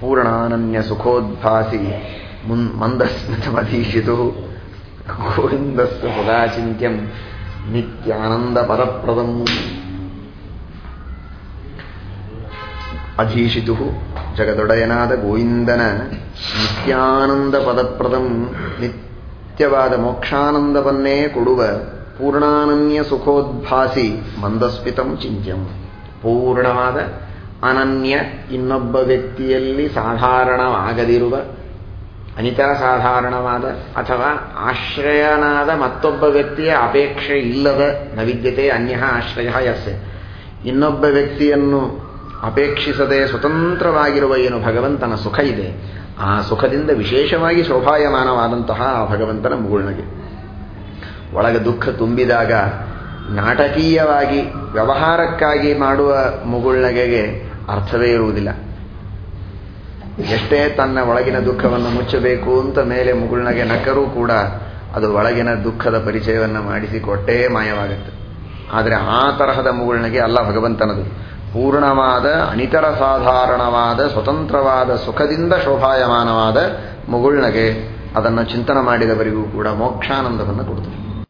പൂർണാനന്യസുഖോദ്ഭാസി സുഖോദ്ഭാസി മന്ദസ്മിതമധീഷിതു. ഗോവിന്ദസ് നിത്യാനന്ദ നിത്യാനന്ദപരപ്രദം. അധീഷിതു ജഗതുടയനാഥ ഗോവിന്ദന നിത്യാനന്ദപദപ്രദം. നിത്യവാദ മോക്ഷാനന്ദപന്നേ കൊടുവ പൂർണാനന്യ സുഖോദ്ഭാസി മന്ദസ്മിതം ചിന്യം പൂർണവാദ ಅನನ್ಯ ಇನ್ನೊಬ್ಬ ವ್ಯಕ್ತಿಯಲ್ಲಿ ಸಾಧಾರಣವಾಗದಿರುವ ಅನಿತರ ಸಾಧಾರಣವಾದ ಅಥವಾ ಆಶ್ರಯನಾದ ಮತ್ತೊಬ್ಬ ವ್ಯಕ್ತಿಯ ಅಪೇಕ್ಷೆ ಇಲ್ಲದ ನವಿದ್ಯತೆ ಅನ್ಯ ಆಶ್ರಯ ಯಸ್ಸೆ ಇನ್ನೊಬ್ಬ ವ್ಯಕ್ತಿಯನ್ನು ಅಪೇಕ್ಷಿಸದೆ ಸ್ವತಂತ್ರವಾಗಿರುವ ಏನು ಭಗವಂತನ ಸುಖ ಇದೆ, ಆ ಸುಖದಿಂದ ವಿಶೇಷವಾಗಿ ಶೋಭಾಯಮಾನವಾದಂತಹ ಆ ಭಗವಂತನ ಮುಗುಳ್ನಗೆ. ಒಳಗೆ ದುಃಖ ತುಂಬಿದಾಗ ನಾಟಕೀಯವಾಗಿ, ವ್ಯವಹಾರಕ್ಕಾಗಿ ಮಾಡುವ ಮುಗುಳ್ನಗೆಗೆ ಅರ್ಥವೇ ಇರುವುದಿಲ್ಲ. ಎಷ್ಟೇ ತನ್ನ ಒಳಗಿನ ದುಃಖವನ್ನು ಮುಚ್ಚಬೇಕು ಅಂತ ಮೇಲೆ ಮುಗುಳ್ನಗೆ ನಕ್ಕರೂ ಕೂಡ ಅದು ಒಳಗಿನ ದುಃಖದ ಪರಿಚಯವನ್ನು ಮಾಡಿಸಿಕೊಟ್ಟೇ ಮಾಯವಾಗುತ್ತೆ. ಆದರೆ ಆ ತರಹದ ಮುಗುಳ್ನಗೆ ಅಲ್ಲ ಭಗವಂತನದು. ಪೂರ್ಣವಾದ, ಅನಿತರ ಸಾಧಾರಣವಾದ, ಸ್ವತಂತ್ರವಾದ, ಸುಖದಿಂದ ಶೋಭಾಯಮಾನವಾದ ಮುಗುಳ್ನಗೆ ಅದನ್ನು ಚಿಂತನೆ ಮಾಡಿದವರಿಗೂ ಕೂಡ ಮೋಕ್ಷಾನಂದವನ್ನು ಕೊಡುತ್ತದೆ.